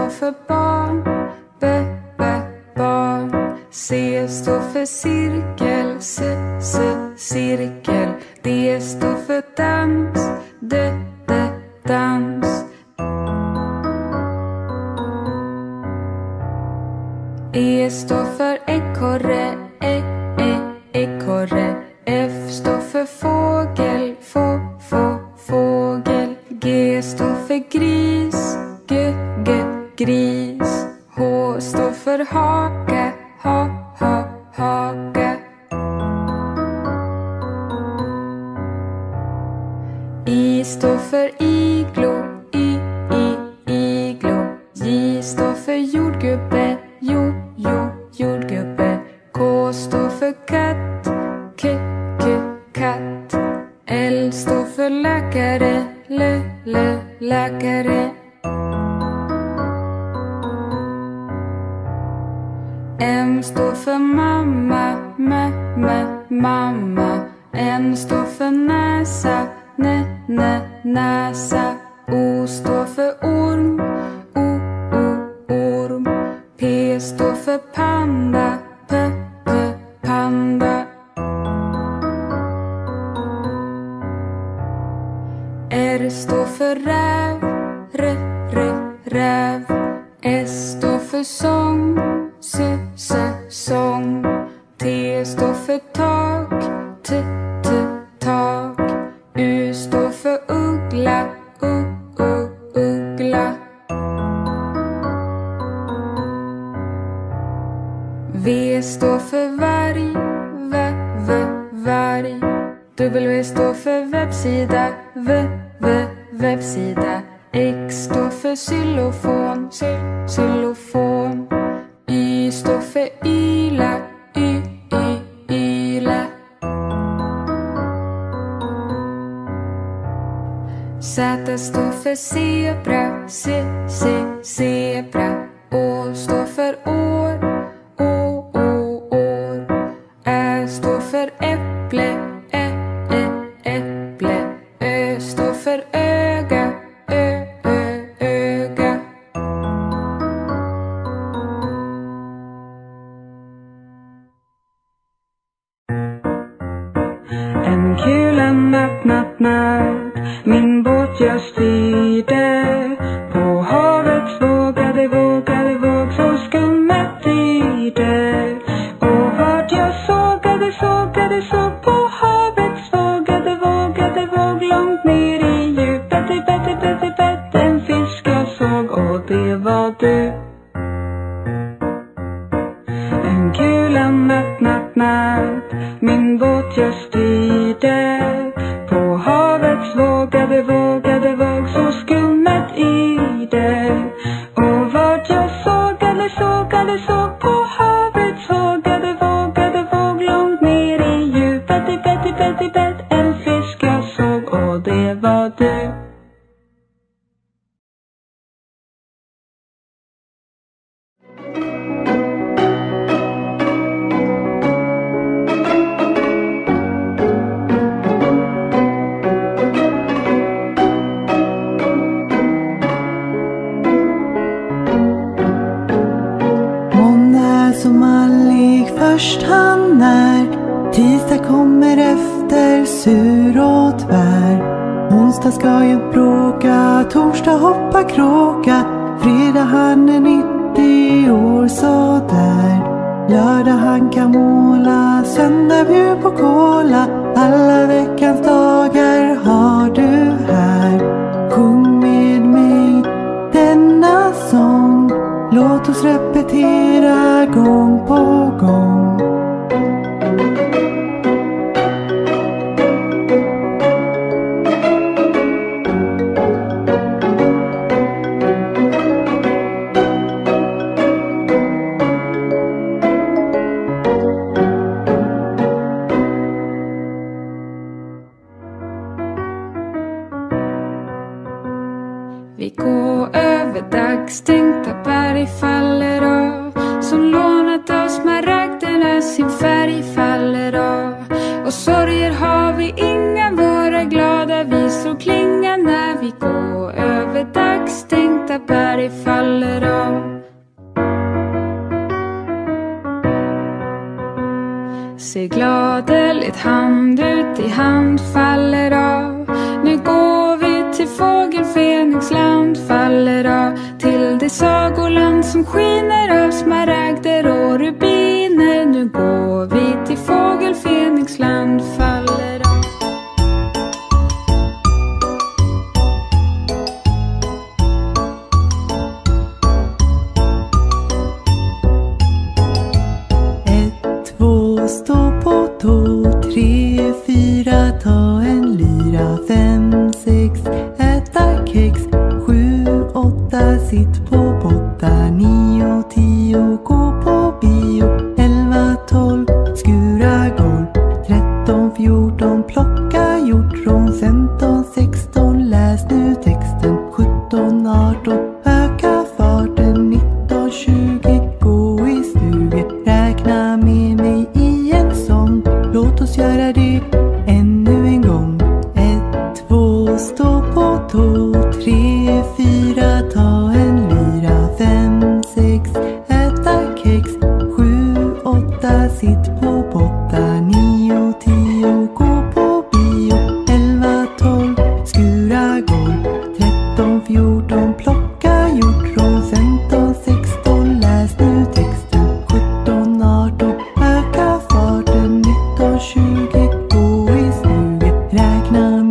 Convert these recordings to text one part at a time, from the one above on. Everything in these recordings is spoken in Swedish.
står för barn, B, B, barn. C står för cirkel, C-C-cirkel D står för dans, D, D, dans. E står för ekorre, Gris. H står för hake. Ha, ha, hake. I står för iglo. I, i, iglo. J står för jordgubbe. Jo, jo, jordgubbe. K står för katt. K, k, katt. L står för läkare. Lö, lö, läkare. M står för mamma, mä, mä, mamma. N står för näsa, nä, nä, näsa. O står för orm, o, o, orm. P står för panda, p, p, panda. R står för räv, r, r, räv. S står för sång S-säsong. T står för tak. T Betty Bett en fisk jag såg och det var du. Tisdag ska jag bråka, torsdag hoppa kråka. Fredag han är 90 år sådär. Lördag han kan måla, söndag bjud på kola. berg faller av. Se gladeligt hand ut i hand faller av. Nu går vi till fågel Fenixland faller av. Till det sagoland som skiner av smaragder och rubiner. Nu går vi till fågel Fenixland Nam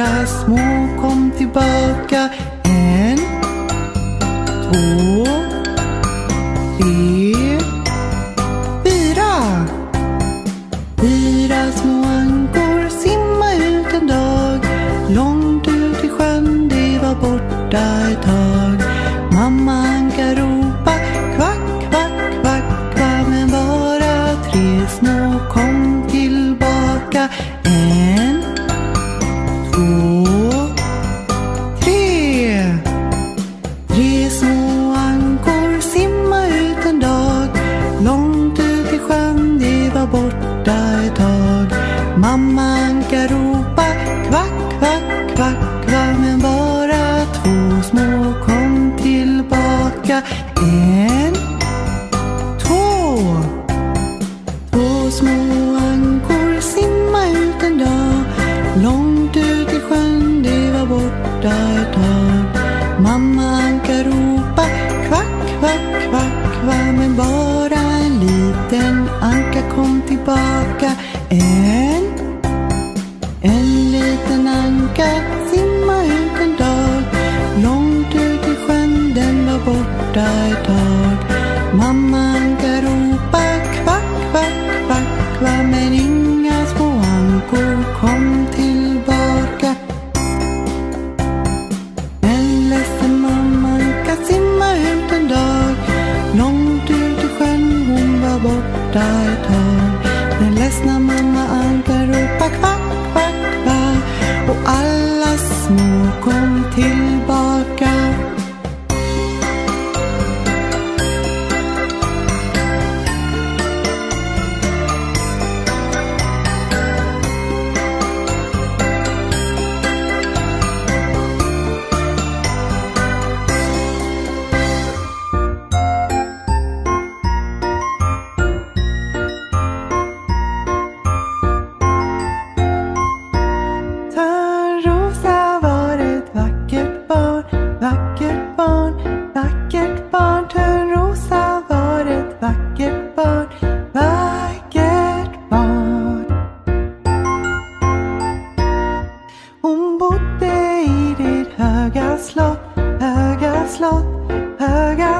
fyra små kom tillbaka. En, två, tre 예. died on. När ledsna mamma ankar ropar kvack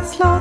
that's.